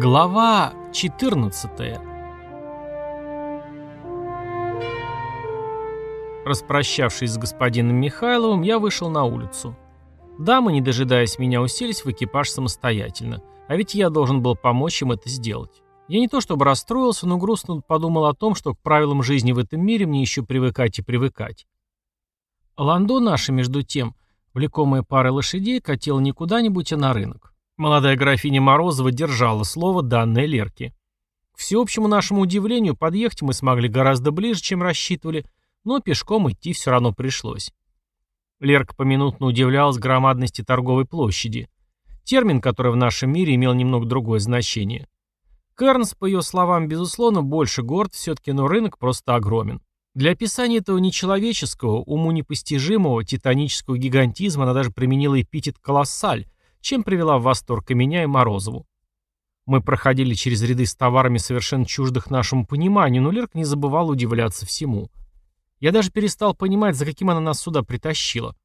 Глава 14 Распрощавшись с господином Михайловым, я вышел на улицу. Дамы, не дожидаясь меня, уселись в экипаж самостоятельно, а ведь я должен был помочь им это сделать. Я не то чтобы расстроился, но грустно подумал о том, что к правилам жизни в этом мире мне еще привыкать и привыкать. Ландо наше, между тем, влекомая парой лошадей, катила не куда-нибудь, а на рынок. Молодая графиня Морозова держала слово, данное Лерке. К всеобщему нашему удивлению, подъехать мы смогли гораздо ближе, чем рассчитывали, но пешком идти все равно пришлось. Лерка поминутно удивлялась громадности торговой площади. Термин, который в нашем мире имел немного другое значение. Кернс, по ее словам, безусловно, больше горд все-таки, но рынок просто огромен. Для описания этого нечеловеческого, уму непостижимого, титанического гигантизма она даже применила эпитет «колоссаль», чем привела в восторг и меня, и Морозову. Мы проходили через ряды с товарами совершенно чуждых нашему пониманию, но Лерка не забывала удивляться всему. Я даже перестал понимать, за каким она нас сюда притащила.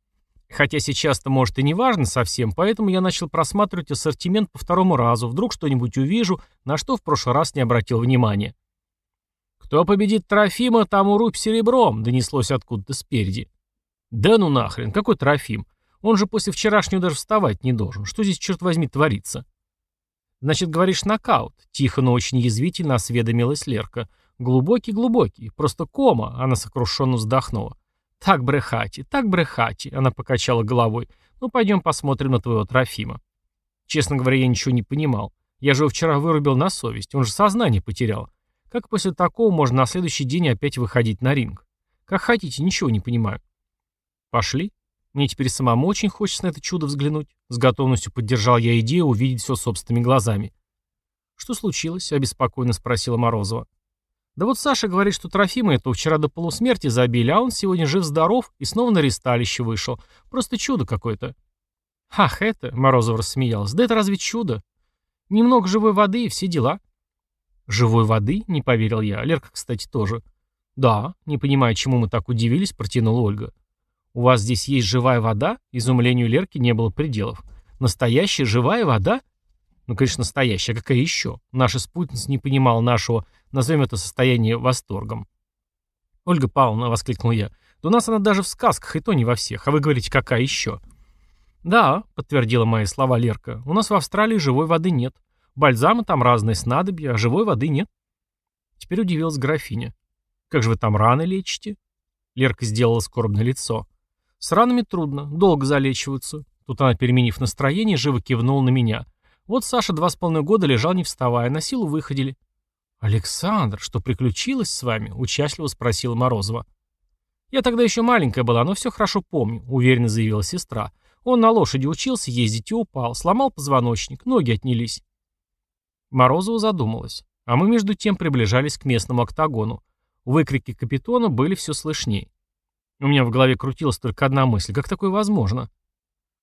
Хотя сейчас-то, может, и не важно совсем, поэтому я начал просматривать ассортимент по второму разу, вдруг что-нибудь увижу, на что в прошлый раз не обратил внимания. «Кто победит Трофима, тому рубь серебром», — донеслось откуда-то спереди. «Да ну нахрен, какой Трофим? Он же после вчерашнего даже вставать не должен. Что здесь, черт возьми, творится? Значит, говоришь нокаут. Тихо, но очень язвительно осведомилась Лерка. Глубокий-глубокий. Просто кома. Она сокрушенно вздохнула. Так брехати, так брехати. Она покачала головой. Ну, пойдем посмотрим на твоего Трофима. Честно говоря, я ничего не понимал. Я же его вчера вырубил на совесть. Он же сознание потерял. Как после такого можно на следующий день опять выходить на ринг? Как хотите, ничего не понимаю. Пошли. Мне теперь самому очень хочется на это чудо взглянуть. С готовностью поддержал я идею увидеть все собственными глазами. «Что случилось?» — обеспокоенно спросила Морозова. «Да вот Саша говорит, что Трофима этого вчера до полусмерти забили, а он сегодня жив-здоров и снова на ресталище вышел. Просто чудо какое-то». «Ах, это...» — Морозова рассмеялась. «Да это разве чудо? Немного живой воды и все дела». «Живой воды?» — не поверил я. Лерка, кстати, тоже. «Да, не понимая, чему мы так удивились», — протянула Ольга. «У вас здесь есть живая вода?» Изумлению Лерки не было пределов. «Настоящая живая вода?» Ну, конечно, настоящая. А какая еще? Наша спутница не понимала нашего, назовем это состояние, восторгом. «Ольга Павловна», — воскликнул я, — «да у нас она даже в сказках, и то не во всех. А вы говорите, какая еще?» «Да», — подтвердила мои слова Лерка, — «у нас в Австралии живой воды нет. Бальзамы там разные снадобья, а живой воды нет». Теперь удивилась графиня. «Как же вы там раны лечите?» Лерка сделала скорбное лицо. С ранами трудно, долго залечиваются. Тут она, переменив настроение, живо кивнула на меня. Вот Саша два с половиной года лежал не вставая, на силу выходили. «Александр, что приключилось с вами?» — участливо спросила Морозова. «Я тогда еще маленькая была, но все хорошо помню», — уверенно заявила сестра. «Он на лошади учился ездить и упал, сломал позвоночник, ноги отнялись». Морозова задумалась, а мы между тем приближались к местному октагону. Выкрики капитона были все слышней. У меня в голове крутилась только одна мысль. Как такое возможно?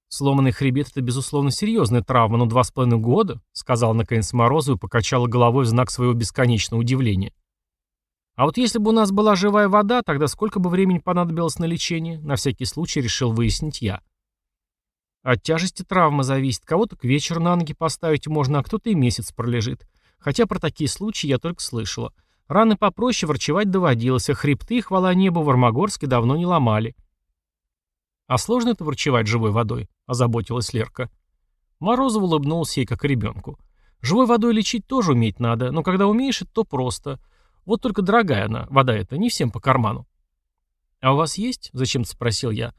Сломанный хребет — это, безусловно, серьезная травма, но два с половиной года, сказал наконец Морозов и покачала головой в знак своего бесконечного удивления. А вот если бы у нас была живая вода, тогда сколько бы времени понадобилось на лечение? На всякий случай решил выяснить я. От тяжести травмы зависит. Кого-то к вечеру на ноги поставить можно, а кто-то и месяц пролежит. Хотя про такие случаи я только слышала. Раны попроще ворчевать доводилось, а хребты, хвала небу, в Армагорске давно не ломали. «А сложно это ворчевать живой водой?» – озаботилась Лерка. Морозов улыбнулся ей, как ребенку. «Живой водой лечить тоже уметь надо, но когда умеешь, это то просто. Вот только дорогая она, вода эта, не всем по карману». «А у вас есть?» – зачем-то спросил я.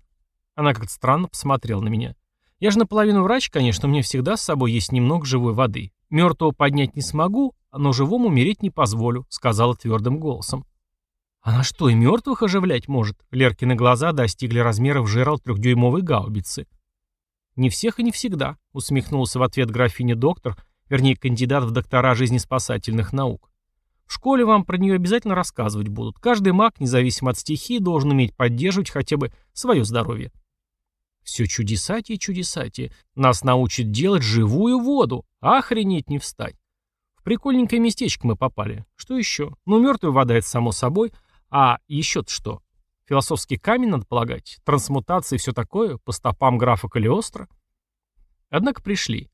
Она как-то странно посмотрела на меня. «Я же наполовину врач, конечно, мне всегда с собой есть немного живой воды. Мертвого поднять не смогу, но живому умереть не позволю», — сказала твердым голосом. «Она что, и мертвых оживлять может?» Леркины глаза достигли размеров жерал трехдюймовой гаубицы. «Не всех и не всегда», — усмехнулся в ответ графиня доктор, вернее, кандидат в доктора жизнеспасательных наук. «В школе вам про нее обязательно рассказывать будут. Каждый маг, независимо от стихии, должен уметь поддерживать хотя бы свое здоровье». «Все чудесатие, чудесатие. Нас научат делать живую воду. Охренеть не встать. В прикольненькое местечко мы попали. Что еще? Ну, мертвая вода — это само собой. А еще-то что? Философский камень, надо полагать? Трансмутация и все такое? По стопам графа Калиостро? Однако пришли.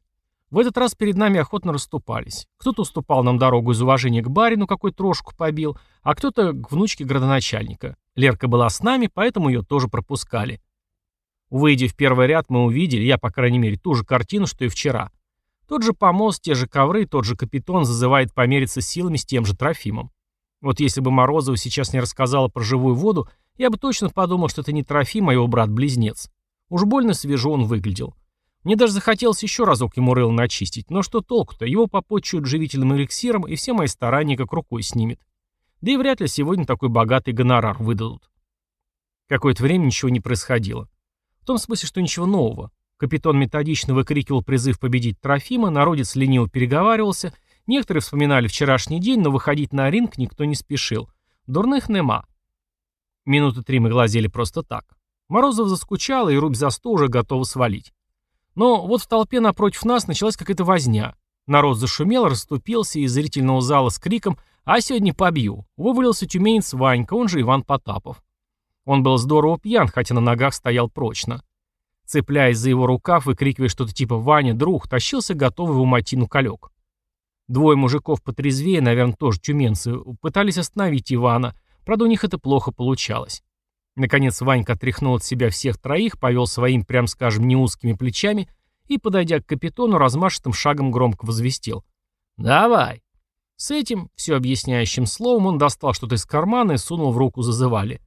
В этот раз перед нами охотно расступались. Кто-то уступал нам дорогу из уважения к барину, какой трошку побил, а кто-то к внучке градоначальника. Лерка была с нами, поэтому ее тоже пропускали. Выйдя в первый ряд, мы увидели, я, по крайней мере, ту же картину, что и вчера. Тот же помост, те же ковры, тот же капитон зазывает помериться силами с тем же Трофимом. Вот если бы Морозова сейчас не рассказала про живую воду, я бы точно подумал, что это не Трофим, а его брат-близнец. Уж больно свежо он выглядел. Мне даже захотелось еще разок ему рыл начистить, но что толку-то, его попотчуют живительным эликсиром, и все мои старания как рукой снимет. Да и вряд ли сегодня такой богатый гонорар выдадут. Какое-то время ничего не происходило. В том смысле, что ничего нового. Капитан методично выкрикивал призыв победить Трофима, народец лениво переговаривался, некоторые вспоминали вчерашний день, но выходить на ринг никто не спешил. Дурных нема. Минуты три мы глазели просто так. Морозов заскучал, и рубь за сто уже готова свалить. Но вот в толпе напротив нас началась какая-то возня. Народ зашумел, расступился из зрительного зала с криком «А сегодня побью!» Вывалился тюменец Ванька, он же Иван Потапов. Он был здорово пьян, хотя на ногах стоял прочно. Цепляясь за его рукав, выкрикивая что-то типа «Ваня, друг!», тащился готовый в уматину колек. Двое мужиков потрезвее, наверное, тоже тюменцы, пытались остановить Ивана, правда у них это плохо получалось. Наконец Ванька отряхнул от себя всех троих, повел своим, прям скажем, неузкими плечами и, подойдя к капитону, размашистым шагом громко возвестил. «Давай!» С этим, все объясняющим словом, он достал что-то из кармана и сунул в руку зазывали.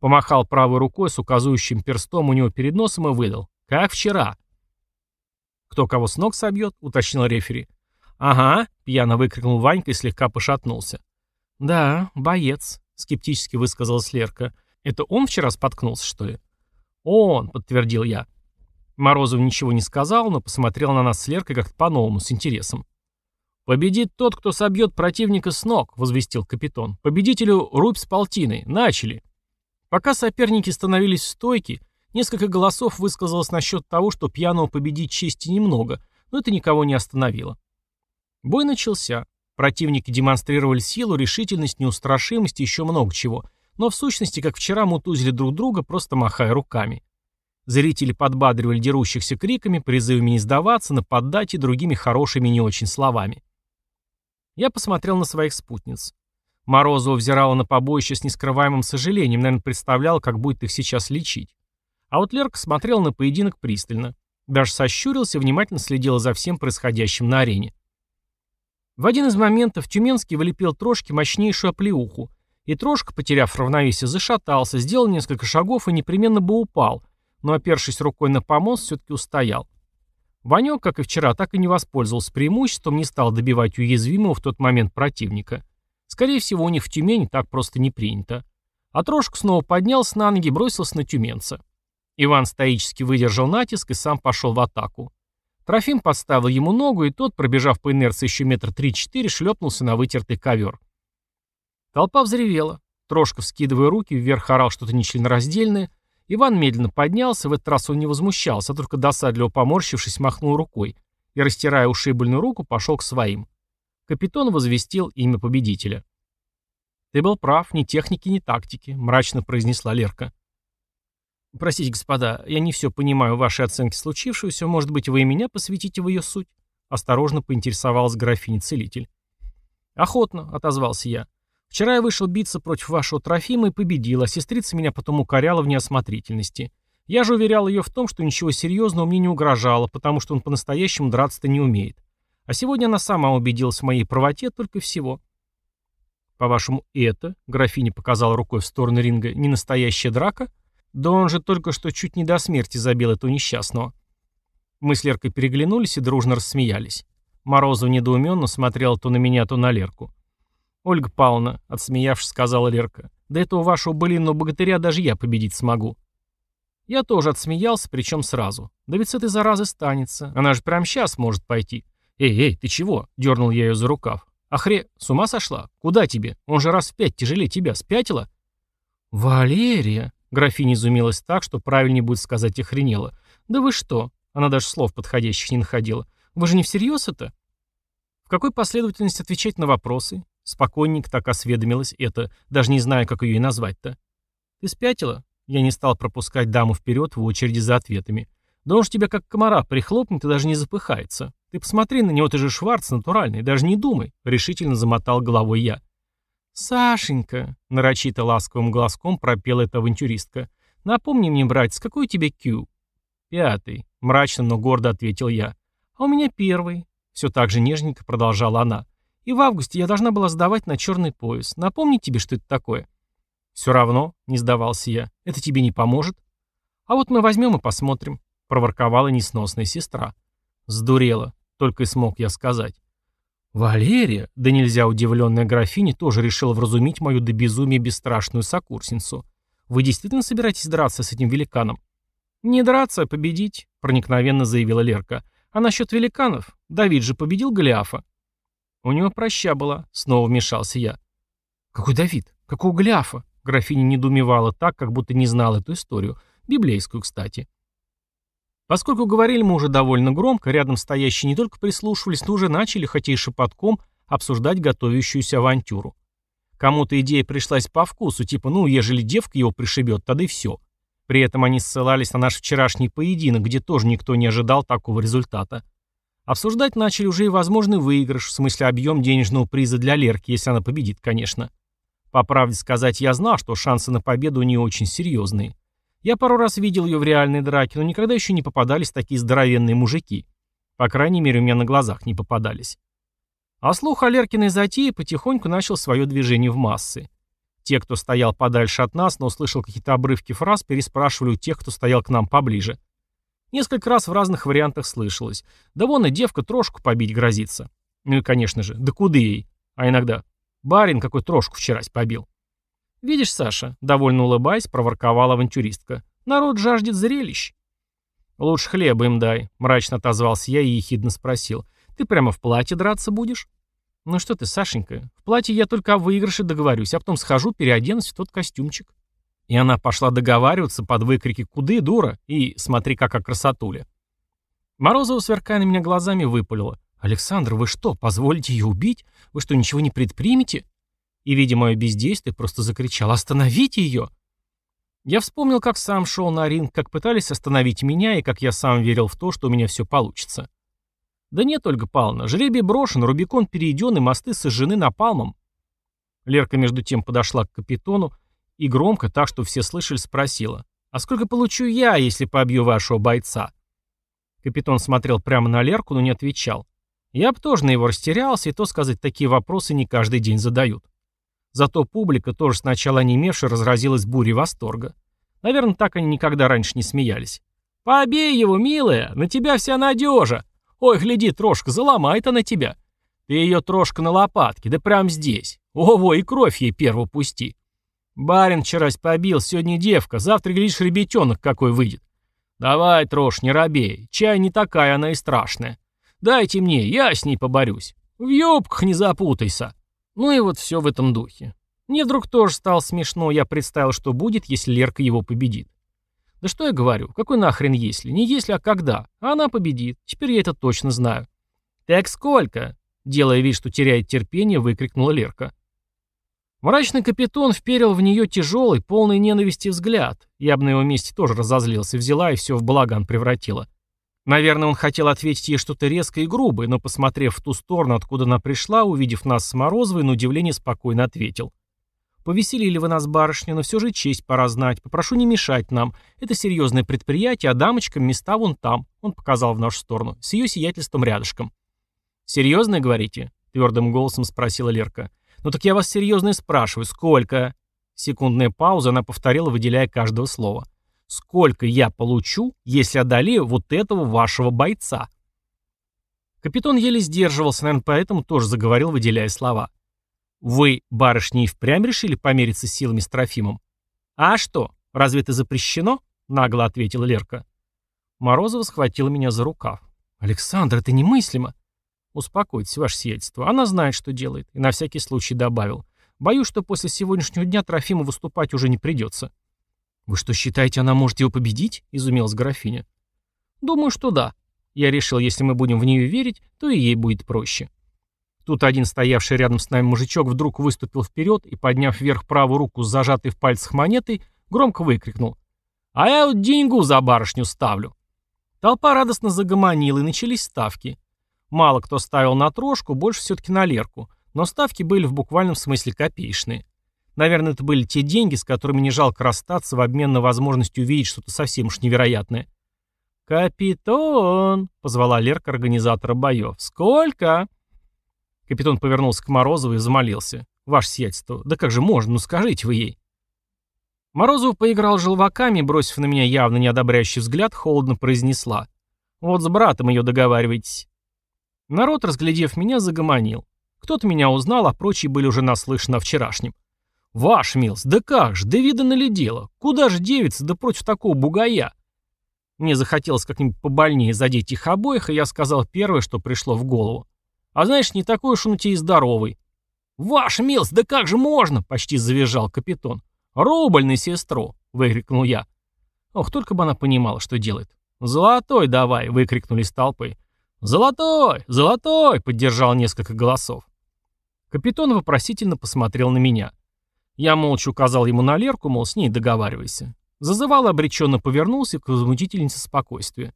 Помахал правой рукой с указывающим перстом у него перед носом и выдал. «Как вчера!» «Кто кого с ног собьет?» — уточнил рефери. «Ага», — пьяно выкрикнул Ванька и слегка пошатнулся. «Да, боец», — скептически высказалась Лерка. Это он вчера споткнулся, что ли? Он, подтвердил я. Морозов ничего не сказал, но посмотрел на нас с Леркой как-то по-новому, с интересом. «Победит тот, кто собьет противника с ног», — возвестил капитан. «Победителю рубь с полтиной. Начали». Пока соперники становились в стойке, несколько голосов высказалось насчет того, что пьяного победить чести немного, но это никого не остановило. Бой начался. Противники демонстрировали силу, решительность, неустрашимость и еще много чего — но в сущности, как вчера, мутузили друг друга, просто махая руками. Зрители подбадривали дерущихся криками, призывами не сдаваться, нападать и другими хорошими не очень словами. Я посмотрел на своих спутниц. Морозова взирала на побоище с нескрываемым сожалением, наверное, представляла, как будет их сейчас лечить. А вот Лерка смотрел на поединок пристально. Даже сощурился, внимательно следила за всем происходящим на арене. В один из моментов Тюменский вылепил трошки мощнейшую оплеуху, и Трошка, потеряв равновесие, зашатался, сделал несколько шагов и непременно бы упал, но, опершись рукой на помост, все-таки устоял. Ванек, как и вчера, так и не воспользовался преимуществом, не стал добивать уязвимого в тот момент противника. Скорее всего, у них в Тюмени так просто не принято. А Трошка снова поднялся на ноги, бросился на тюменца. Иван стоически выдержал натиск и сам пошел в атаку. Трофим подставил ему ногу, и тот, пробежав по инерции еще метр три-четыре, шлепнулся на вытертый ковер. Толпа взревела. Трошка, вскидывая руки, вверх орал что-то нечленораздельное. Иван медленно поднялся, в этот раз он не возмущался, а только досадливо поморщившись, махнул рукой и, растирая ушибленную руку, пошел к своим. Капитан возвестил имя победителя. «Ты был прав, ни техники, ни тактики», — мрачно произнесла Лерка. «Простите, господа, я не все понимаю в вашей оценке случившегося. Может быть, вы и меня посвятите в ее суть?» Осторожно поинтересовалась графиня-целитель. «Охотно», — отозвался я. Вчера я вышел биться против вашего Трофима и победил, а сестрица меня потом укоряла в неосмотрительности. Я же уверял ее в том, что ничего серьезного мне не угрожало, потому что он по-настоящему драться-то не умеет. А сегодня она сама убедилась в моей правоте только всего. По-вашему, это, графиня показала рукой в сторону ринга, не настоящая драка? Да он же только что чуть не до смерти забил этого несчастного. Мы с Леркой переглянулись и дружно рассмеялись. Морозов недоуменно смотрел то на меня, то на Лерку. «Ольга Павловна», — отсмеявшись, сказала Лерка, — «да этого вашего былинного богатыря даже я победить смогу». Я тоже отсмеялся, причем сразу. Да ведь с этой заразы станется. Она же прямо сейчас может пойти. «Эй, эй, ты чего?» — дернул я ее за рукав. «Ахре, с ума сошла? Куда тебе? Он же раз в пять тяжелее тебя. Спятила?» «Валерия!» — графиня изумилась так, что правильнее будет сказать охренела. «Да вы что?» — она даже слов подходящих не находила. «Вы же не всерьез это?» В какой последовательности отвечать на вопросы? Спокойненько так осведомилась это, даже не знаю, как ее и назвать-то. «Ты спятила?» Я не стал пропускать даму вперед в очереди за ответами. «Да он ж тебя как комара прихлопнет и даже не запыхается. Ты посмотри на него, ты же Шварц натуральный, даже не думай», — решительно замотал головой я. «Сашенька», — нарочито ласковым глазком пропела эта авантюристка, — «напомни мне, братец, какой у тебя кью?» «Пятый», — мрачно, но гордо ответил я. «А у меня первый», — все так же нежненько продолжала она. «И в августе я должна была сдавать на черный пояс. Напомни тебе, что это такое?» «Все равно», — не сдавался я, — «это тебе не поможет». «А вот мы возьмем и посмотрим», — проворковала несносная сестра. «Сдурела», — только и смог я сказать. «Валерия?» — да нельзя удивленная графиня тоже решила вразумить мою до безумия бесстрашную сокурсницу. «Вы действительно собираетесь драться с этим великаном?» «Не драться, а победить», — проникновенно заявила Лерка. «А насчет великанов? Давид же победил Голиафа». «У него проща была», — снова вмешался я. «Какой Давид? Какого Голиафа?» Графиня недоумевала так, как будто не знала эту историю. Библейскую, кстати. Поскольку говорили мы уже довольно громко, рядом стоящие не только прислушивались, но уже начали, хотя и шепотком, обсуждать готовящуюся авантюру. Кому-то идея пришлась по вкусу, типа, ну, ежели девка его пришибет, тогда и все. При этом они ссылались на наш вчерашний поединок, где тоже никто не ожидал такого результата. Обсуждать начали уже и возможный выигрыш, в смысле объем денежного приза для Лерки, если она победит, конечно. По правде сказать, я знал, что шансы на победу не очень серьезные. Я пару раз видел ее в реальной драке, но никогда еще не попадались такие здоровенные мужики. По крайней мере, у меня на глазах не попадались. А слух о Леркиной затее потихоньку начал свое движение в массы. Те, кто стоял подальше от нас, но услышал какие-то обрывки фраз, переспрашивали у тех, кто стоял к нам поближе. Несколько раз в разных вариантах слышалось. Да вон и девка трошку побить грозится. Ну и, конечно же, да куды ей? А иногда, барин какой трошку вчерась побил. «Видишь, Саша», — довольно улыбаясь, проворковала авантюристка, — «народ жаждет зрелищ». «Лучше хлеба им дай», — мрачно отозвался я и ехидно спросил. «Ты прямо в платье драться будешь?» «Ну что ты, Сашенька, в платье я только о выигрыше договорюсь, а потом схожу, переоденусь в тот костюмчик». И она пошла договариваться под выкрики «Куды, дура?» и «Смотри, какая красотуля». Морозова, сверкая на меня глазами, выпалила. «Александр, вы что, позволите ее убить? Вы что, ничего не предпримете?» И, видя мое бездействие, просто закричал «Остановите ее!». Я вспомнил, как сам шел на ринг, как пытались остановить меня, и как я сам верил в то, что у меня все получится. Да нет, Ольга Павловна, жребий брошен, Рубикон перейден, и мосты сожжены напалмом. Лерка между тем подошла к капитону и громко, так что все слышали, спросила, «А сколько получу я, если побью вашего бойца?» Капитон смотрел прямо на Лерку, но не отвечал. Я бы тоже на его растерялся, и то сказать, такие вопросы не каждый день задают. Зато публика, тоже сначала онемевшая, разразилась бурей восторга. Наверное, так они никогда раньше не смеялись. «Побей его, милая! На тебя вся надежа! Ой, гляди, трошка, заломает она тебя! Ты ее трошка на лопатке, да прям здесь! Ого, и кровь ей первую пусти! Барин вчерась побил, сегодня девка, завтра, глядишь, ребятенок какой выйдет. Давай, трош, не робей, чай не такая она и страшная. Дайте мне, я с ней поборюсь. В юбках не запутайся!» Ну и вот все в этом духе. Мне вдруг тоже стало смешно, я представил, что будет, если Лерка его победит. Да что я говорю, какой нахрен если? Не если, а когда. А она победит. Теперь я это точно знаю. «Так сколько?» Делая вид, что теряет терпение, выкрикнула Лерка. Мрачный капитан вперил в нее тяжелый, полный ненависти взгляд. Я бы на его месте тоже разозлился, взяла и все в балаган превратила. Наверное, он хотел ответить ей что-то резкое и грубое, но, посмотрев в ту сторону, откуда она пришла, увидев нас с Морозовой, на удивление спокойно ответил. «Повеселили вы нас, барышня, но все же честь пора знать. Попрошу не мешать нам. Это серьезное предприятие, а дамочкам места вон там», — он показал в нашу сторону, с ее сиятельством рядышком. «Серьезное, говорите?» — твердым голосом спросила Лерка. «Ну так я вас серьезно и спрашиваю. Сколько?» Секундная пауза, она повторила, выделяя каждого слова. Сколько я получу, если одолею вот этого вашего бойца? Капитан еле сдерживался, наверное, поэтому тоже заговорил, выделяя слова. Вы, барышни, и впрямь решили помериться силами с Трофимом? А что, разве это запрещено? Нагло ответила Лерка. Морозова схватила меня за рукав. «Александр, это немыслимо!» «Успокойтесь, ваше сиятельство. Она знает, что делает». И на всякий случай добавил. «Боюсь, что после сегодняшнего дня Трофиму выступать уже не придется». «Вы что, считаете, она может его победить?» — изумилась графиня. «Думаю, что да. Я решил, если мы будем в нее верить, то и ей будет проще». Тут один стоявший рядом с нами мужичок вдруг выступил вперед и, подняв вверх правую руку с зажатой в пальцах монетой, громко выкрикнул. «А я вот деньгу за барышню ставлю!» Толпа радостно загомонила, и начались ставки. Мало кто ставил на трошку, больше все-таки на Лерку, но ставки были в буквальном смысле копеечные. Наверное, это были те деньги, с которыми не жалко расстаться в обмен на возможность увидеть что-то совсем уж невероятное. «Капитон!» — позвала Лерка организатора боев. «Сколько?» Капитан повернулся к Морозову и замолился. «Ваше сиятельство, да как же можно? Ну скажите вы ей». Морозов поиграл желваками, бросив на меня явно неодобряющий взгляд, холодно произнесла. «Вот с братом ее договаривайтесь». Народ, разглядев меня, загомонил. Кто-то меня узнал, а прочие были уже наслышаны о вчерашнем. «Ваш, Милс, да как ж, да видано ли дело? Куда ж девица, да против такого бугая?» Мне захотелось как-нибудь побольнее задеть их обоих, и я сказал первое, что пришло в голову. «А знаешь, не такой уж он у тебя и здоровый». «Ваш, Милс, да как же можно?» — почти завизжал капитан. «Рубль на сестру!» — выкрикнул я. Ох, только бы она понимала, что делает. «Золотой давай!» — выкрикнули с толпы. «Золотой! Золотой!» — поддержал несколько голосов. Капитан вопросительно посмотрел на меня. Я молча указал ему на Лерку, мол, с ней договаривайся. Зазывал обреченно повернулся к возмутительнице спокойствия.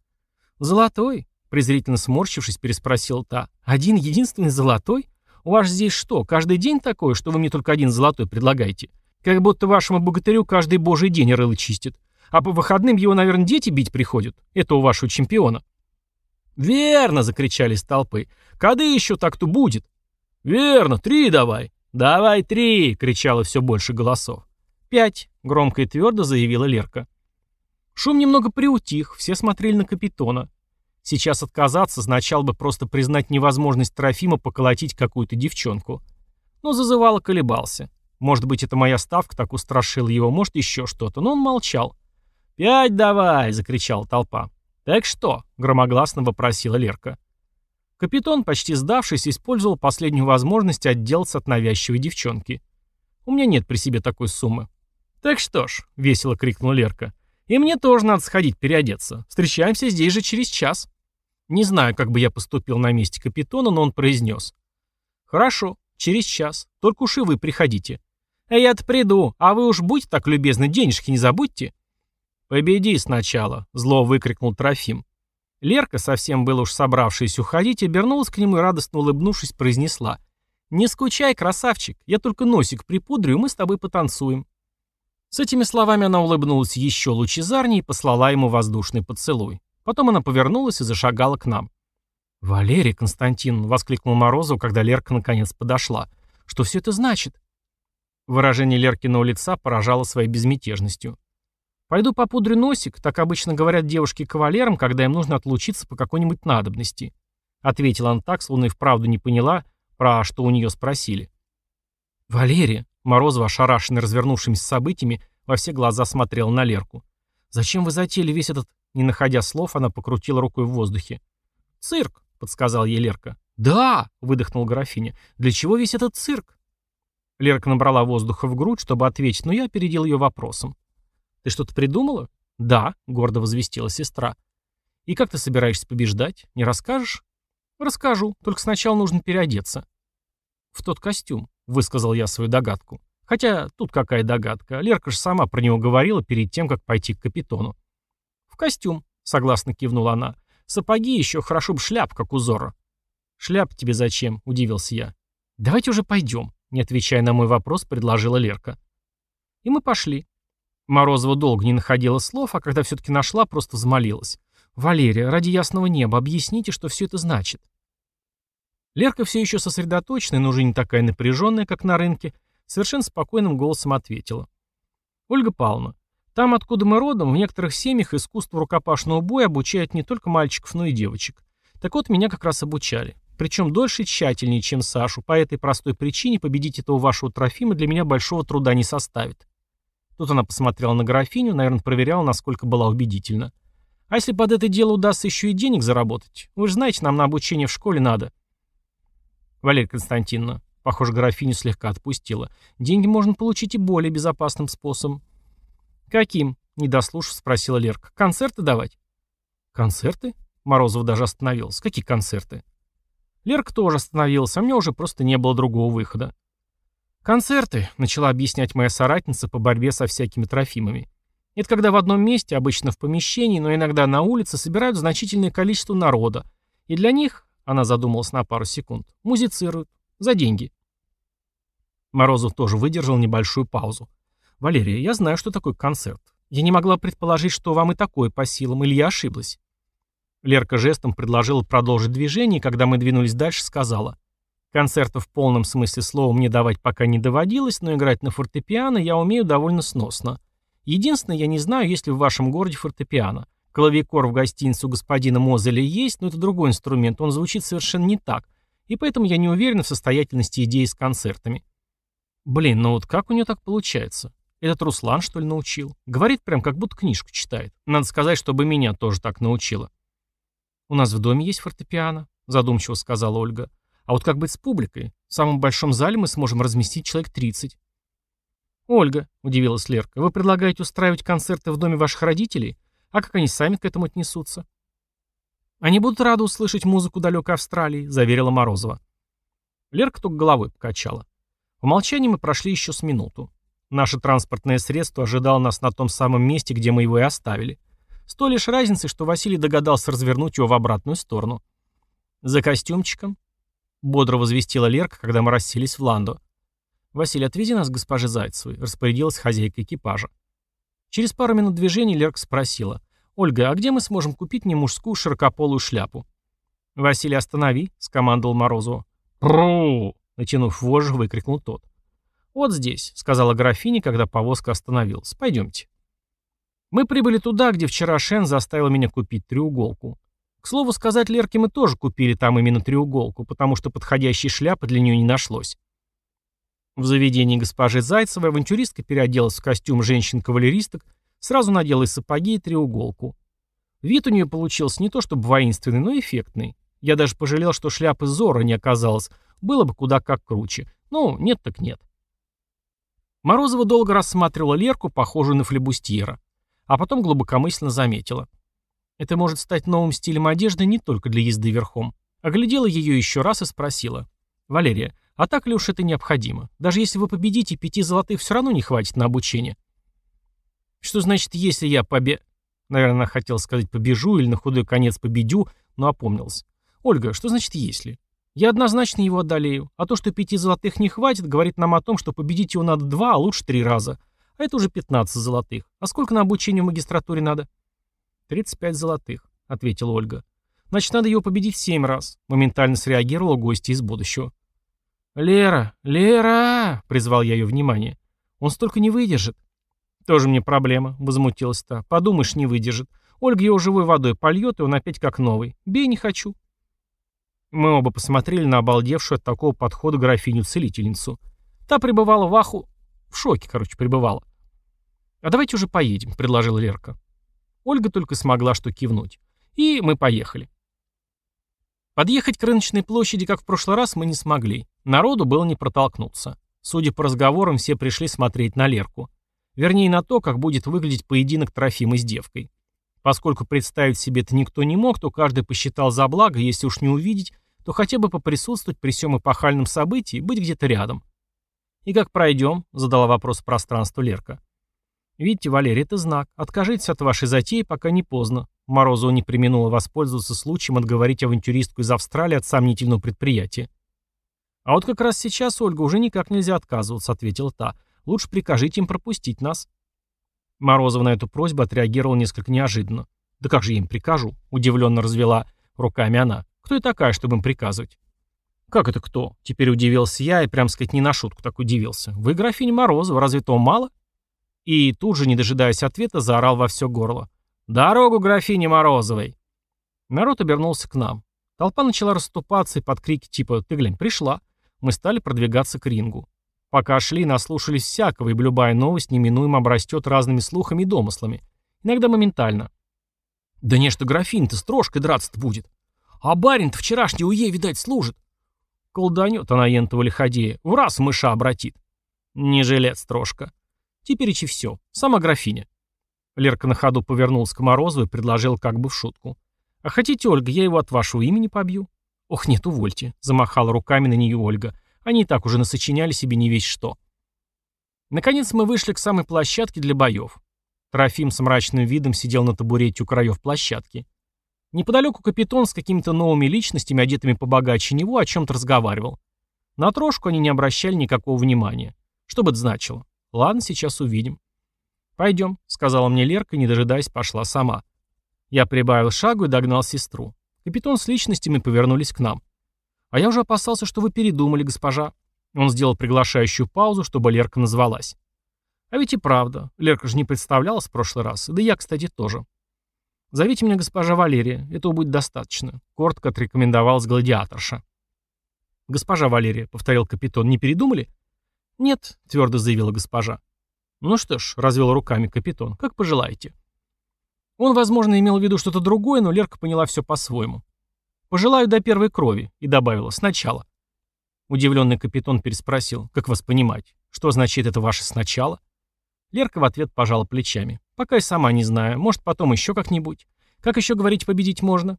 «Золотой?» — презрительно сморщившись, переспросил та. «Один единственный золотой? У вас здесь что, каждый день такое, что вы мне только один золотой предлагаете? Как будто вашему богатырю каждый божий день рыло чистит. А по выходным его, наверное, дети бить приходят. Это у вашего чемпиона». «Верно!» — закричали с толпы. «Кады еще так-то будет?» «Верно! Три давай!» «Давай три!» — кричало все больше голосов. «Пять!» — громко и твердо заявила Лерка. Шум немного приутих, все смотрели на капитона. Сейчас отказаться означало бы просто признать невозможность Трофима поколотить какую-то девчонку. Но зазывало колебался. Может быть, это моя ставка так устрашила его, может, еще что-то, но он молчал. «Пять давай!» — закричала толпа. «Так что?» — громогласно вопросила Лерка. Капитан, почти сдавшись, использовал последнюю возможность отделаться от навязчивой девчонки. «У меня нет при себе такой суммы». «Так что ж», — весело крикнула Лерка, — «и мне тоже надо сходить переодеться. Встречаемся здесь же через час». Не знаю, как бы я поступил на месте капитана, но он произнес. «Хорошо, через час. Только уж и вы приходите. А я-то приду, а вы уж будьте так любезны, денежки не забудьте». «Победи сначала», — зло выкрикнул Трофим. Лерка, совсем было уж собравшись уходить, обернулась к нему и, радостно улыбнувшись, произнесла. «Не скучай, красавчик, я только носик припудрю, мы с тобой потанцуем». С этими словами она улыбнулась еще лучезарнее и послала ему воздушный поцелуй. Потом она повернулась и зашагала к нам. «Валерий Константин!» — воскликнул Морозов, когда Лерка наконец подошла. «Что все это значит?» Выражение Леркиного лица поражало своей безмятежностью. «Пойду попудрю носик, так обычно говорят девушки кавалерам, когда им нужно отлучиться по какой-нибудь надобности», ответила она так, словно и вправду не поняла, про что у нее спросили. «Валерия!» — Морозова, ошарашенный развернувшимися событиями, во все глаза смотрел на Лерку. «Зачем вы затеяли весь этот...» Не находя слов, она покрутила рукой в воздухе. «Цирк», — подсказал ей Лерка. «Да!» — выдохнул графиня. «Для чего весь этот цирк?» Лерка набрала воздуха в грудь, чтобы ответить, но я опередил ее вопросом. «Ты что-то придумала?» «Да», — гордо возвестила сестра. «И как ты собираешься побеждать? Не расскажешь?» «Расскажу, только сначала нужно переодеться». «В тот костюм», — высказал я свою догадку. Хотя тут какая догадка. Лерка же сама про него говорила перед тем, как пойти к капитону. «В костюм», — согласно кивнула она. «Сапоги еще хорошо бы шляп, как у Зора». «Шляп тебе зачем?» — удивился я. «Давайте уже пойдем», — не отвечая на мой вопрос, предложила Лерка. И мы пошли. Морозова долго не находила слов, а когда все-таки нашла, просто взмолилась. «Валерия, ради ясного неба, объясните, что все это значит». Лерка все еще сосредоточенная, но уже не такая напряженная, как на рынке, совершенно спокойным голосом ответила. «Ольга Павловна, там, откуда мы родом, в некоторых семьях искусство рукопашного боя обучают не только мальчиков, но и девочек. Так вот, меня как раз обучали. Причем дольше и тщательнее, чем Сашу. По этой простой причине победить этого вашего Трофима для меня большого труда не составит. Тут она посмотрела на графиню, наверное, проверяла, насколько была убедительна. А если под это дело удастся еще и денег заработать? Вы же знаете, нам на обучение в школе надо. Валерия Константиновна, похоже, графиню слегка отпустила. Деньги можно получить и более безопасным способом. Каким? Не дослушав, спросила Лерка. Концерты давать? Концерты? Морозов даже остановился. Какие концерты? Лерка тоже остановилась, а мне уже просто не было другого выхода. «Концерты», — начала объяснять моя соратница по борьбе со всякими трофимами. «Это когда в одном месте, обычно в помещении, но иногда на улице, собирают значительное количество народа, и для них Она задумалась на пару секунд. Музицируют. За деньги. Морозов тоже выдержал небольшую паузу. «Валерия, я знаю, что такое концерт. Я не могла предположить, что вам и такое по силам, или я ошиблась?» Лерка жестом предложила продолжить движение, и когда мы двинулись дальше, сказала. «Концерта в полном смысле слова мне давать пока не доводилось, но играть на фортепиано я умею довольно сносно. Единственное, я не знаю, есть ли в вашем городе фортепиано. Клавикор в гостинице у господина Мозеля есть, но это другой инструмент, он звучит совершенно не так, и поэтому я не уверен в состоятельности идеи с концертами». «Блин, ну вот как у нее так получается? Этот Руслан, что ли, научил? Говорит прям, как будто книжку читает. Надо сказать, чтобы меня тоже так научила». «У нас в доме есть фортепиано», — задумчиво сказала Ольга. «А вот как быть с публикой? В самом большом зале мы сможем разместить человек 30». «Ольга», — удивилась Лерка, — «вы предлагаете устраивать концерты в доме ваших родителей? А как они сами к этому отнесутся?» «Они будут рады услышать музыку далекой Австралии», — заверила Морозова. Лерка только головой покачала. В молчании мы прошли еще с минуту. Наше транспортное средство ожидало нас на том самом месте, где мы его и оставили. С той лишь разницей, что Василий догадался развернуть его в обратную сторону. «За костюмчиком?» — бодро возвестила Лерка, когда мы расселись в Ландо. «Василий, отвези нас к госпоже Зайцевой», — распорядилась хозяйка экипажа. Через пару минут движения Лерка спросила. «Ольга, а где мы сможем купить мне мужскую широкополую шляпу?» «Василий, останови», — скомандовал Морозову. «Пру!» — натянув вожжи, выкрикнул тот. «Вот здесь», — сказала графиня, когда повозка остановилась. «Пойдемте». Мы прибыли туда, где вчера Шен заставил меня купить треуголку. К слову сказать, Лерке мы тоже купили там именно треуголку, потому что подходящей шляпы для нее не нашлось. В заведении госпожи Зайцевой авантюристка переоделась в костюм женщин-кавалеристок, сразу надела и сапоги, и треуголку. Вид у нее получился не то чтобы воинственный, но эффектный. Я даже пожалел, что шляпы Зора не оказалось, было бы куда как круче. Ну, нет так нет. Морозова долго рассматривала Лерку, похожую на флебустьера а потом глубокомысленно заметила. Это может стать новым стилем одежды не только для езды верхом. Оглядела ее еще раз и спросила. «Валерия, а так ли уж это необходимо? Даже если вы победите, пяти золотых все равно не хватит на обучение». «Что значит, если я побе...» Наверное, она хотела сказать «побежу» или на худой конец «победю», но опомнилась. «Ольга, что значит «если»? Я однозначно его одолею, а то, что пяти золотых не хватит, говорит нам о том, что победить его надо два, а лучше три раза. А это уже 15 золотых. А сколько на обучение в магистратуре надо? 35 золотых, ответила Ольга. Значит, надо его победить семь раз. Моментально среагировала гостья из будущего. «Лера! Лера!» — призвал я ее внимание. «Он столько не выдержит». «Тоже мне проблема», — возмутилась та. «Подумаешь, не выдержит. Ольга его живой водой польет, и он опять как новый. Бей не хочу». Мы оба посмотрели на обалдевшую от такого подхода графиню-целительницу. Та пребывала в аху в шоке, короче, пребывала. «А давайте уже поедем», — предложила Лерка. Ольга только смогла что кивнуть. И мы поехали. Подъехать к рыночной площади, как в прошлый раз, мы не смогли. Народу было не протолкнуться. Судя по разговорам, все пришли смотреть на Лерку. Вернее, на то, как будет выглядеть поединок Трофима с девкой. Поскольку представить себе это никто не мог, то каждый посчитал за благо, если уж не увидеть, то хотя бы поприсутствовать при всем эпохальном событии, быть где-то рядом. «И как пройдем?» — задала вопрос пространству Лерка. «Видите, Валерий, это знак. Откажитесь от вашей затеи, пока не поздно». Морозова не применула воспользоваться случаем отговорить авантюристку из Австралии от сомнительного предприятия. «А вот как раз сейчас, Ольга, уже никак нельзя отказываться», — ответила та. «Лучше прикажите им пропустить нас». Морозова на эту просьбу отреагировала несколько неожиданно. «Да как же я им прикажу?» — удивленно развела руками она. «Кто я такая, чтобы им приказывать?» «Как это кто?» Теперь удивился я и, прям сказать, не на шутку так удивился. «Вы графиня Морозова, разве то мало?» И тут же, не дожидаясь ответа, заорал во все горло. «Дорогу графине Морозовой!» Народ обернулся к нам. Толпа начала расступаться и под крики типа «Ты глянь, пришла!» Мы стали продвигаться к рингу. Пока шли, наслушались всякого, и любая новость неминуемо обрастет разными слухами и домыслами. Иногда моментально. «Да не, что графинь-то с трошкой драться-то будет!» «А барин-то вчерашний у ей, видать, служит!» Колданет она ентова лиходея, в раз мыша обратит. Не жилец трошка. Теперь и все. Сама графиня. Лерка на ходу повернулась к Морозову и предложил как бы в шутку. «А хотите, Ольга, я его от вашего имени побью?» «Ох, нет, увольте», — замахала руками на нее Ольга. Они и так уже насочиняли себе не весь что. Наконец мы вышли к самой площадке для боев. Трофим с мрачным видом сидел на табурете у краев площадки. Неподалеку капитан с какими-то новыми личностями, одетыми побогаче него, о чем-то разговаривал. На трошку они не обращали никакого внимания. Что бы это значило? Ладно, сейчас увидим. «Пойдем», — сказала мне Лерка, не дожидаясь, пошла сама. Я прибавил шагу и догнал сестру. Капитан с личностями повернулись к нам. «А я уже опасался, что вы передумали, госпожа». Он сделал приглашающую паузу, чтобы Лерка назвалась. А ведь и правда. Лерка же не представлялась в прошлый раз. Да я, кстати, тоже. «Зовите меня госпожа Валерия. Этого будет достаточно», — коротко отрекомендовалась гладиаторша. «Госпожа Валерия», — повторил капитан, — «не передумали?» «Нет», — твердо заявила госпожа. «Ну что ж», — развел руками капитан, — «как пожелаете». Он, возможно, имел в виду что-то другое, но Лерка поняла все по-своему. «Пожелаю до первой крови», — и добавила «сначала». Удивленный капитан переспросил, «Как вас понимать? Что означает это ваше «сначала»?» Лерка в ответ пожала плечами. «Пока и сама не знаю. Может, потом еще как-нибудь. Как еще говорить, победить можно?»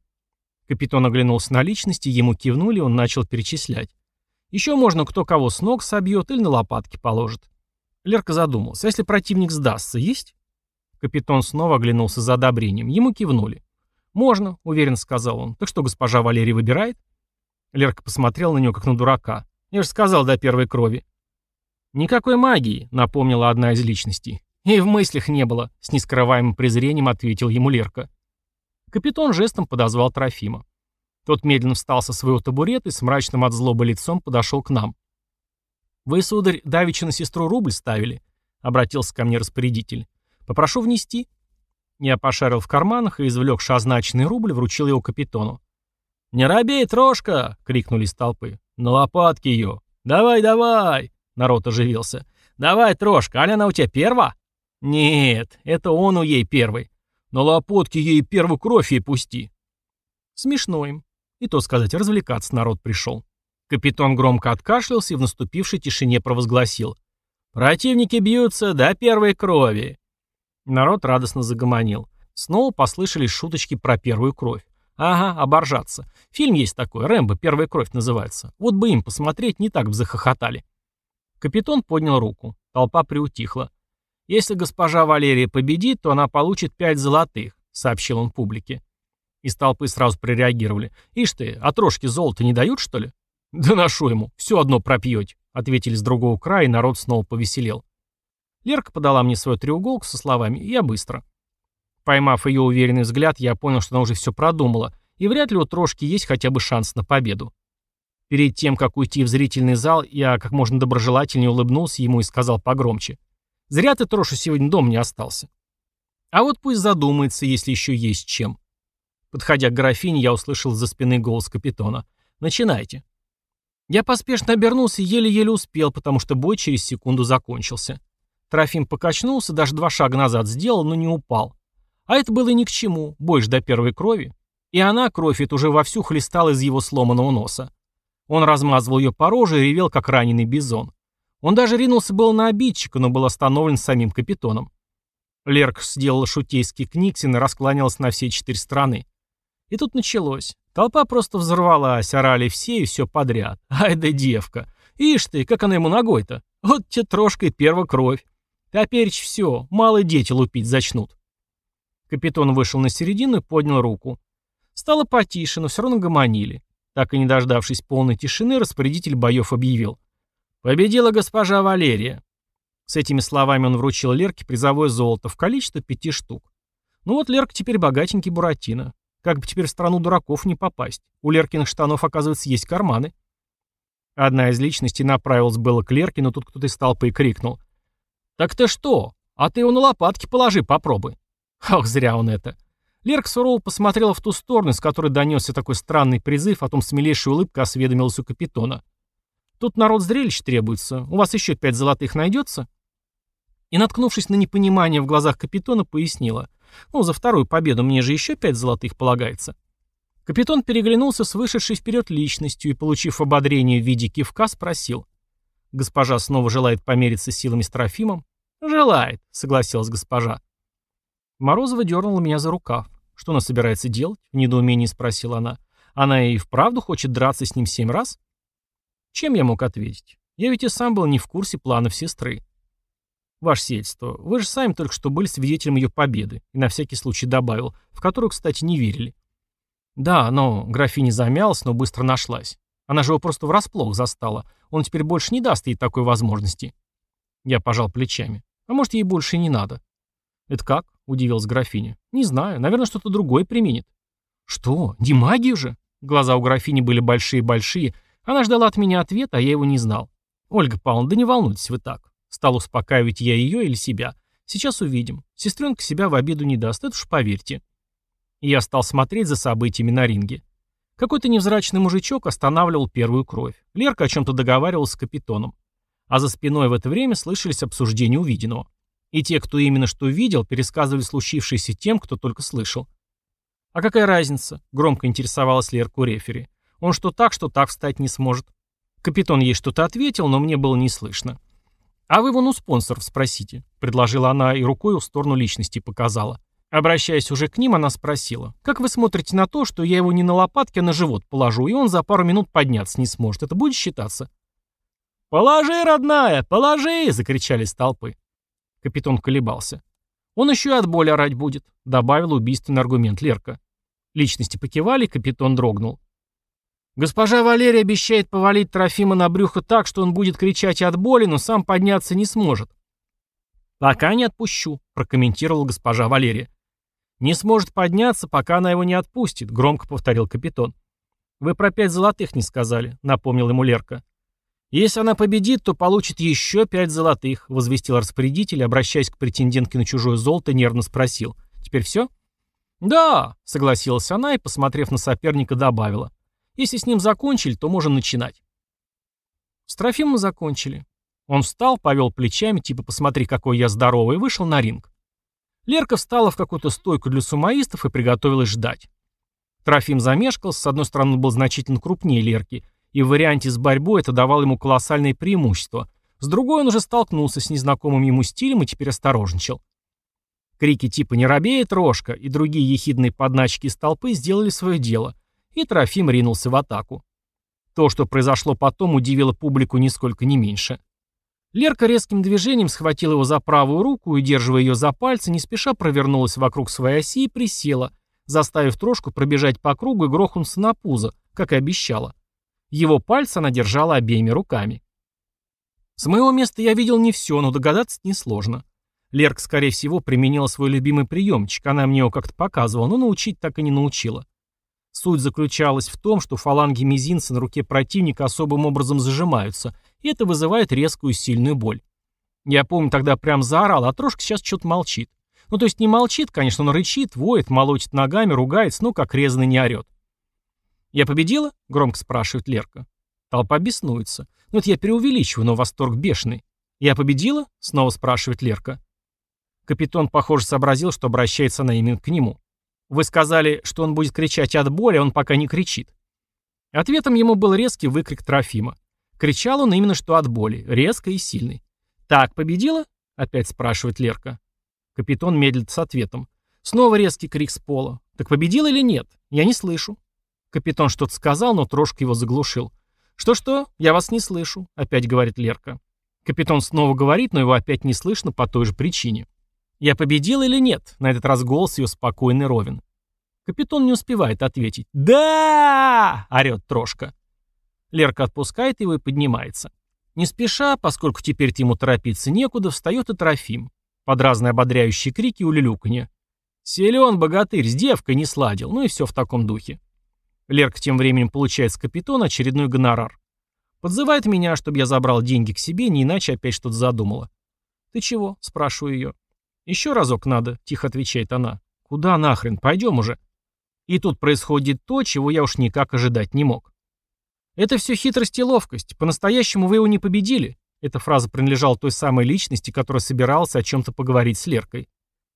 Капитан оглянулся на личности, ему кивнули, он начал перечислять. Еще можно кто кого с ног собьет или на лопатки положит. Лерка задумался. А если противник сдастся, есть? Капитан снова оглянулся за одобрением. Ему кивнули. «Можно», — уверенно сказал он. «Так что госпожа Валерия выбирает?» Лерка посмотрел на него, как на дурака. «Я же сказал до первой крови». «Никакой магии», — напомнила одна из личностей. «И в мыслях не было», — с нескрываемым презрением ответил ему Лерка. Капитан жестом подозвал Трофима. Тот медленно встал со своего табурета и с мрачным от злобы лицом подошел к нам. «Вы, сударь, давеча на сестру рубль ставили?» — обратился ко мне распорядитель. «Попрошу внести». Я пошарил в карманах и, извлек означенный рубль, вручил его капитану. «Не робей, трошка!» — крикнули из толпы. «На лопатки ее! Давай, давай!» Народ оживился. «Давай, трошка, аля она у тебя перва?» «Нет, это он у ей первый. На лопотке ей первую кровь ей пусти». Смешно им. И то сказать, развлекаться народ пришел. Капитан громко откашлялся и в наступившей тишине провозгласил. «Противники бьются до первой крови». Народ радостно загомонил. Снова послышались шуточки про первую кровь. Ага, оборжаться. Фильм есть такой, «Рэмбо. Первая кровь» называется. Вот бы им посмотреть, не так бы захохотали. Капитан поднял руку. Толпа приутихла. «Если госпожа Валерия победит, то она получит пять золотых», — сообщил он публике. Из толпы сразу прореагировали. «Ишь ты, трошки золота не дают, что ли?» «Да ношу ему, все одно пропьете», — ответили с другого края, и народ снова повеселел. Лерка подала мне свою треуголку со словами «Я быстро». Поймав ее уверенный взгляд, я понял, что она уже все продумала, и вряд ли у трошки есть хотя бы шанс на победу. Перед тем, как уйти в зрительный зал, я как можно доброжелательнее улыбнулся ему и сказал погромче. «Зря ты, Троша, сегодня дом не остался». А вот пусть задумается, если еще есть чем. Подходя к графине, я услышал за спины голос капитана. «Начинайте». Я поспешно обернулся и еле-еле успел, потому что бой через секунду закончился. Трофим покачнулся, даже два шага назад сделал, но не упал. А это было ни к чему, бой ж до первой крови. И она, кровь, это уже вовсю хлестала из его сломанного носа. Он размазывал ее по роже и ревел, как раненый бизон. Он даже ринулся был на обидчика, но был остановлен самим капитоном. Лерк сделал шутейский книгсин и раскланялся на все четыре стороны. И тут началось. Толпа просто взорвалась, орали все и все подряд. Ай да девка! Ишь ты, как она ему ногой-то! Вот тебе трошка и первая кровь. Топеречь все, малые дети лупить зачнут. Капитан вышел на середину и поднял руку. Стало потише, но все равно гомонили. Так и не дождавшись полной тишины, распорядитель боев объявил. «Победила госпожа Валерия». С этими словами он вручил Лерке призовое золото в количестве пяти штук. Ну вот Лерка теперь богатенький Буратино. Как бы теперь в страну дураков не попасть. У Леркиных штанов, оказывается, есть карманы. Одна из личностей направилась было к Лерке, но тут кто-то из толпы крикнул. «Так ты что? А ты его на лопатки положи, попробуй». Ах, зря он это. Лерка сурово посмотрела в ту сторону, с которой донесся такой странный призыв, а том с милейшей улыбкой осведомилась у капитона. «Тут народ зрелищ требуется. У вас еще пять золотых найдется?» И, наткнувшись на непонимание в глазах капитона, пояснила. «Ну, за вторую победу мне же еще пять золотых полагается». Капитан переглянулся с вышедшей вперед личностью и, получив ободрение в виде кивка, спросил. «Госпожа снова желает помериться силами с Трофимом?» «Желает», — согласилась госпожа. Морозова дернула меня за рукав. «Что она собирается делать?» — в недоумении спросила она. «Она и вправду хочет драться с ним семь раз?» Чем я мог ответить? Я ведь и сам был не в курсе планов сестры. Ваше сельство, вы же сами только что были свидетелем ее победы, и на всякий случай добавил, в которую, кстати, не верили. Да, но графиня замялась, но быстро нашлась. Она же его просто врасплох застала. Он теперь больше не даст ей такой возможности. Я пожал плечами. А может, ей больше не надо. Это как? Удивилась графиня. Не знаю. Наверное, что-то другое применит. Что? Не магию же? Глаза у графини были большие-большие. Она ждала от меня ответа, а я его не знал. Ольга Павловна, да не волнуйтесь вы так. Стал успокаивать я ее или себя. Сейчас увидим. Сестренка себя в обиду не даст, это уж поверьте. Я стал смотреть за событиями на ринге. Какой-то невзрачный мужичок останавливал первую кровь. Лерка о чем-то договаривалась с капитоном. А за спиной в это время слышались обсуждения увиденного. И те, кто именно что видел, пересказывали случившееся тем, кто только слышал. «А какая разница?» — громко интересовалась Лерку рефери. «Он что так, что так встать не сможет». Капитан ей что-то ответил, но мне было не слышно. «А вы вон у спонсоров спросите», — предложила она и рукой в сторону личности показала. Обращаясь уже к ним, она спросила, «Как вы смотрите на то, что я его не на лопатке, а на живот положу, и он за пару минут подняться не сможет? Это будет считаться?» «Положи, родная, положи!» — закричали с толпы. Капитан колебался. «Он еще и от боли орать будет», — добавил убийственный аргумент Лерка. Личности покивали, капитан дрогнул. «Госпожа Валерия обещает повалить Трофима на брюхо так, что он будет кричать от боли, но сам подняться не сможет». «Пока не отпущу», — прокомментировала госпожа Валерия. «Не сможет подняться, пока она его не отпустит», — громко повторил капитан. «Вы про пять золотых не сказали», — напомнил ему Лерка. «Если она победит, то получит еще пять золотых», — возвестил распорядитель, обращаясь к претендентке на чужое золото, нервно спросил. «Теперь все?» «Да», — согласилась она и, посмотрев на соперника, добавила. «Если с ним закончили, то можем начинать». С Трофимом закончили. Он встал, повел плечами, типа «посмотри, какой я здоровый», и вышел на ринг. Лерка встала в какую-то стойку для сумаистов и приготовилась ждать. Трофим замешкался, с одной стороны был значительно крупнее Лерки, и в варианте с борьбой это давало ему колоссальное преимущество. С другой он уже столкнулся с незнакомым ему стилем и теперь осторожничал. Крики типа «Не робеет рожка» и другие ехидные подначки из толпы сделали свое дело, и Трофим ринулся в атаку. То, что произошло потом, удивило публику нисколько не меньше. Лерка резким движением схватила его за правую руку и, удерживая ее за пальцы, не спеша провернулась вокруг своей оси и присела, заставив трошку пробежать по кругу и грохнуться на пузо, как и обещала. Его пальцы она держала обеими руками. С моего места я видел не все, но догадаться несложно. Лерка, скорее всего, применила свой любимый приемчик, она мне его как-то показывала, но научить так и не научила. Суть заключалась в том, что фаланги мизинца на руке противника особым образом зажимаются, и это вызывает резкую сильную боль. Я помню, тогда прям заорал, а трошка сейчас что-то молчит. Ну, то есть не молчит, конечно, но рычит, воет, молотит ногами, ругается, ну, как резанный не орет. «Я победила?» — громко спрашивает Лерка. Толпа беснуется. Ну, это я преувеличиваю, но восторг бешеный. «Я победила?» — снова спрашивает Лерка. Капитан, похоже, сообразил, что обращается она именно к нему. «Вы сказали, что он будет кричать от боли, а он пока не кричит». Ответом ему был резкий выкрик Трофима. Кричал он именно что от боли, резко и сильный. «Так, победила?» — опять спрашивает Лерка. Капитан медлит с ответом. Снова резкий крик с пола. «Так победила или нет? Я не слышу». Капитан что-то сказал, но трошка его заглушил. «Что-что? Я вас не слышу», — опять говорит Лерка. Капитан снова говорит, но его опять не слышно по той же причине. «Я победила или нет?» На этот раз голос ее спокойный ровен. Капитан не успевает ответить. «Да!» — орет Трошка. Лерка отпускает его и поднимается. Не спеша, поскольку теперь ему торопиться некуда, встает и Трофим. Под разные ободряющие крики улюлюканье. «Силен, богатырь, с девкой не сладил», ну и все в таком духе. Лерка тем временем получает с капитона очередной гонорар. Подзывает меня, чтобы я забрал деньги к себе, не иначе опять что-то задумала. «Ты чего?» – спрашиваю ее. «Еще разок надо», – тихо отвечает она. «Куда нахрен? Пойдем уже». И тут происходит то, чего я уж никак ожидать не мог. Это все хитрость и ловкость. По-настоящему вы его не победили. Эта фраза принадлежала той самой личности, которая собирался о чем-то поговорить с Леркой.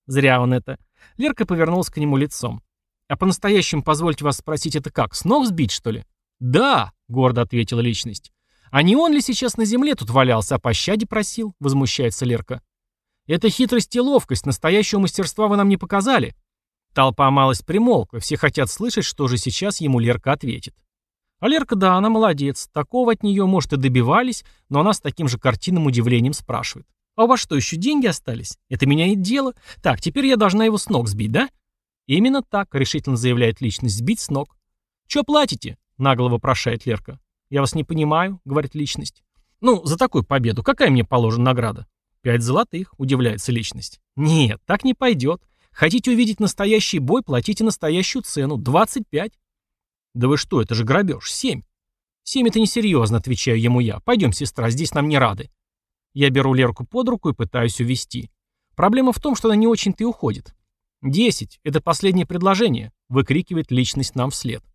Зря он это. Лерка повернулась к нему лицом. «А по-настоящему, позвольте вас спросить, это как, с ног сбить, что ли?» «Да», — гордо ответила личность. «А не он ли сейчас на земле тут валялся, а пощаде просил?» — возмущается Лерка. «Это хитрость и ловкость, настоящего мастерства вы нам не показали». Толпа малость примолкла, все хотят слышать, что же сейчас ему Лерка ответит. А Лерка, да, она молодец. Такого от нее, может, и добивались, но она с таким же картинным удивлением спрашивает. А у вас что, еще деньги остались? Это меняет дело? Так, теперь я должна его с ног сбить, да? «Именно так», — решительно заявляет личность, — «сбить с ног». «Чё платите?» — нагло вопрошает Лерка. «Я вас не понимаю», — говорит личность. «Ну, за такую победу какая мне положена награда?» «Пять золотых», — удивляется личность. «Нет, так не пойдет. Хотите увидеть настоящий бой, платите настоящую цену. 25. Да вы что, это же грабеж. 7. 7 это несерьезно, отвечаю ему я. Пойдем, сестра, здесь нам не рады. Я беру Лерку под руку и пытаюсь увести. Проблема в том, что она не очень-то и уходит. 10. Это последнее предложение, выкрикивает личность нам вслед.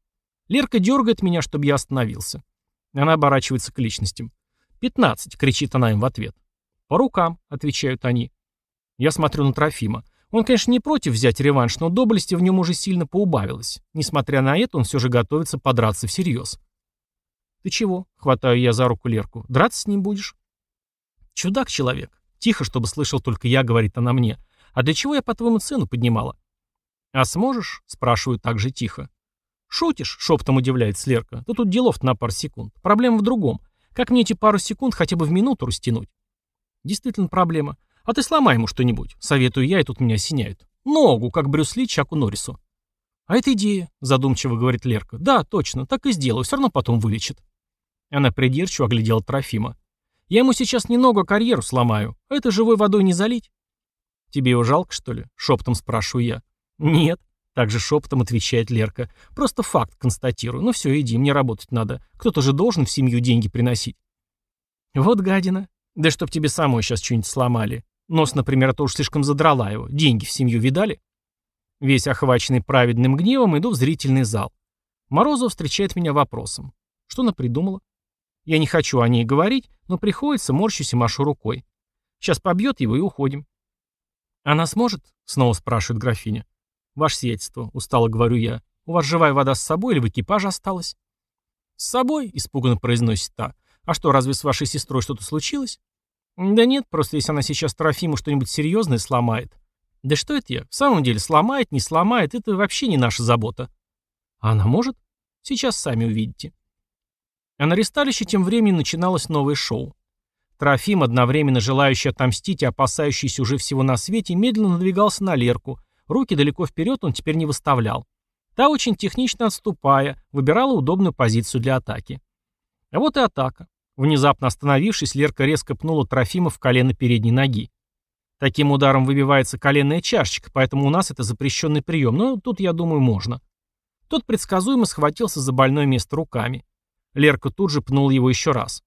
Лерка дергает меня, чтобы я остановился. Она оборачивается к личностям. «Пятнадцать!» — кричит она им в ответ. «По рукам!» — отвечают они. Я смотрю на Трофима. Он, конечно, не против взять реванш, но доблести в нем уже сильно поубавилось. Несмотря на это, он все же готовится подраться всерьез. «Ты чего?» — хватаю я за руку Лерку. «Драться с ним будешь?» «Чудак человек. Тихо, чтобы слышал только я, говорит она мне. А для чего я, по-твоему, цену поднимала?» «А сможешь?» — спрашиваю так же тихо. «Шутишь?» — шептом удивляется Лерка. «Да тут делов на пару секунд. Проблема в другом. Как мне эти пару секунд хотя бы в минуту растянуть?» «Действительно проблема. А ты сломай ему что-нибудь, советую я, и тут меня осеняют. Ногу, как Брюс Ли Чаку Норрису. А это идея, задумчиво говорит Лерка. Да, точно, так и сделаю, все равно потом вылечит. Она придирчиво оглядела Трофима. Я ему сейчас не ногу, а карьеру сломаю. А это живой водой не залить. Тебе его жалко, что ли? Шепотом спрашиваю я. Нет, также шепотом отвечает Лерка. Просто факт констатирую. Ну все, иди, мне работать надо. Кто-то же должен в семью деньги приносить. Вот гадина. Да чтоб тебе самой сейчас что-нибудь сломали. Нос, например, а то уж слишком задрала его. Деньги в семью видали? Весь охваченный праведным гневом иду в зрительный зал. Морозов встречает меня вопросом. Что она придумала? Я не хочу о ней говорить, но приходится, морщусь и машу рукой. Сейчас побьет его и уходим. Она сможет? Снова спрашивает графиня. Ваше сиятельство, устало говорю я. У вас живая вода с собой или в экипаже осталась? С собой, испуганно произносит та. А что, разве с вашей сестрой что-то случилось? Да нет, просто если она сейчас Трофиму что-нибудь серьезное сломает. Да что это я? В самом деле, сломает, не сломает, это вообще не наша забота. А она может? Сейчас сами увидите. А на ресталище тем временем начиналось новое шоу. Трофим, одновременно желающий отомстить и опасающийся уже всего на свете, медленно надвигался на Лерку. Руки далеко вперед он теперь не выставлял. Та, очень технично отступая, выбирала удобную позицию для атаки. А вот и атака. Внезапно остановившись, Лерка резко пнула Трофима в колено передней ноги. Таким ударом выбивается коленная чашечка, поэтому у нас это запрещенный прием, но тут, я думаю, можно. Тот предсказуемо схватился за больное место руками. Лерка тут же пнул его еще раз.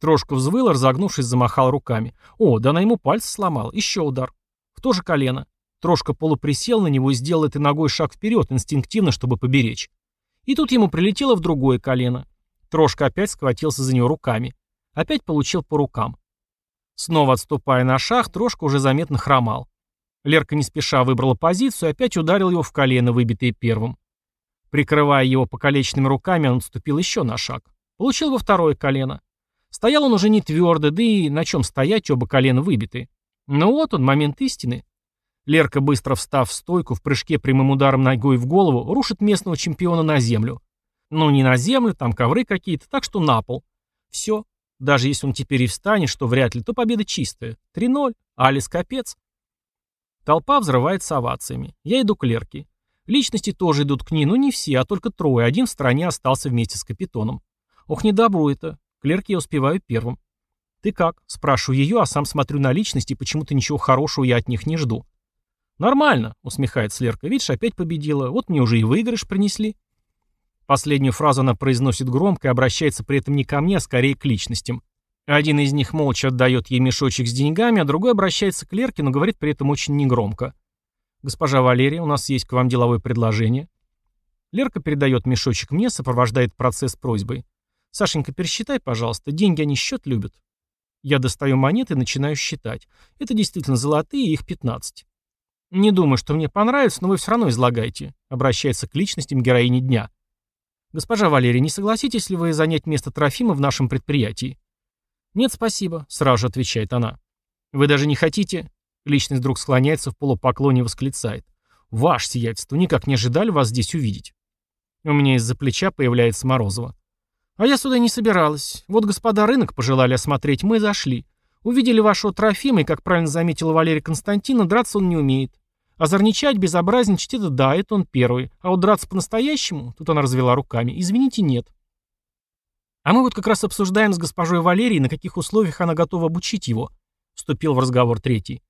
Трошка взвыл, разогнувшись, замахал руками. О, да она ему пальцы сломала. Еще удар. В то же колено. Трошка полуприсел на него и сделал этой ногой шаг вперед, инстинктивно, чтобы поберечь. И тут ему прилетело в другое колено. Трошка опять схватился за него руками. Опять получил по рукам. Снова отступая на шаг, Трошка уже заметно хромал. Лерка не спеша выбрала позицию и опять ударил его в колено, выбитое первым. Прикрывая его покалеченными руками, он отступил еще на шаг. Получил во второе колено. Стоял он уже не твердо, да и на чем стоять, оба колена выбиты. Но вот он, момент истины. Лерка, быстро встав в стойку, в прыжке прямым ударом ногой в голову, рушит местного чемпиона на землю. Ну, не на землю, там ковры какие-то, так что на пол. Все. Даже если он теперь и встанет, что вряд ли, то победа чистая. 3-0. Алис капец. Толпа взрывается овациями. Я иду к Лерке. Личности тоже идут к ней, но не все, а только трое. Один в стороне остался вместе с капитоном. Ох, не добру это. К Лерке я успеваю первым. «Ты как?» – спрашиваю ее, а сам смотрю на личности, почему-то ничего хорошего я от них не жду. «Нормально», — усмехается Лерка. «Видишь, опять победила. Вот мне уже и выигрыш принесли». Последнюю фразу она произносит громко и обращается при этом не ко мне, а скорее к личностям. Один из них молча отдает ей мешочек с деньгами, а другой обращается к Лерке, но говорит при этом очень негромко. «Госпожа Валерия, у нас есть к вам деловое предложение». Лерка передает мешочек мне, сопровождает процесс просьбой. «Сашенька, пересчитай, пожалуйста. Деньги они счет любят». Я достаю монеты и начинаю считать. Это действительно золотые, их 15. «Не думаю, что мне понравится, но вы все равно излагаете», обращается к личностям героини дня. «Госпожа Валерия, не согласитесь ли вы занять место Трофима в нашем предприятии?» «Нет, спасибо», — сразу же отвечает она. «Вы даже не хотите?» Личность вдруг склоняется в полупоклоне и восклицает. «Ваше сиятельство, никак не ожидали вас здесь увидеть». У меня из-за плеча появляется Морозова. «А я сюда не собиралась. Вот господа рынок пожелали осмотреть, мы зашли. Увидели вашего Трофима, и, как правильно заметила Валерия Константина, драться он не умеет. Озорничать, безобразничать — это да, это он первый. А вот драться по-настоящему, тут она развела руками, извините, нет. А мы вот как раз обсуждаем с госпожой Валерией, на каких условиях она готова обучить его. Вступил в разговор третий.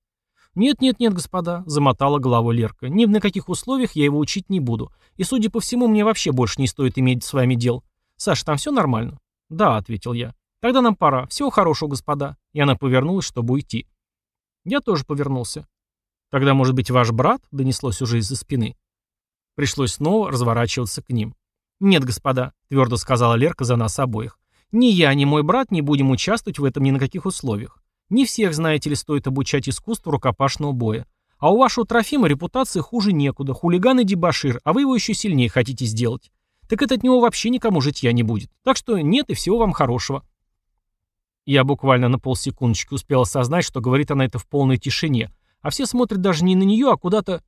«Нет, нет, нет, господа», — замотала головой Лерка. «Ни на каких условиях я его учить не буду. И, судя по всему, мне вообще больше не стоит иметь с вами дел. Саша, там все нормально?» «Да», — ответил я. «Тогда нам пора. Всего хорошего, господа». И она повернулась, чтобы уйти. Я тоже повернулся. «Тогда, может быть, ваш брат?» — донеслось уже из-за спины. Пришлось снова разворачиваться к ним. «Нет, господа», — твердо сказала Лерка за нас обоих. «Ни я, ни мой брат не будем участвовать в этом ни на каких условиях. Не всех, знаете ли, стоит обучать искусству рукопашного боя. А у вашего Трофима репутация хуже некуда, хулиган и дебошир, а вы его еще сильнее хотите сделать. Так это от него вообще никому житья не будет. Так что нет и всего вам хорошего». Я буквально на полсекундочки успел осознать, что говорит она это в полной тишине, а все смотрят даже не на нее, а куда-то...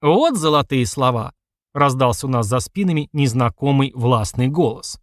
«Вот золотые слова!» — раздался у нас за спинами незнакомый властный голос.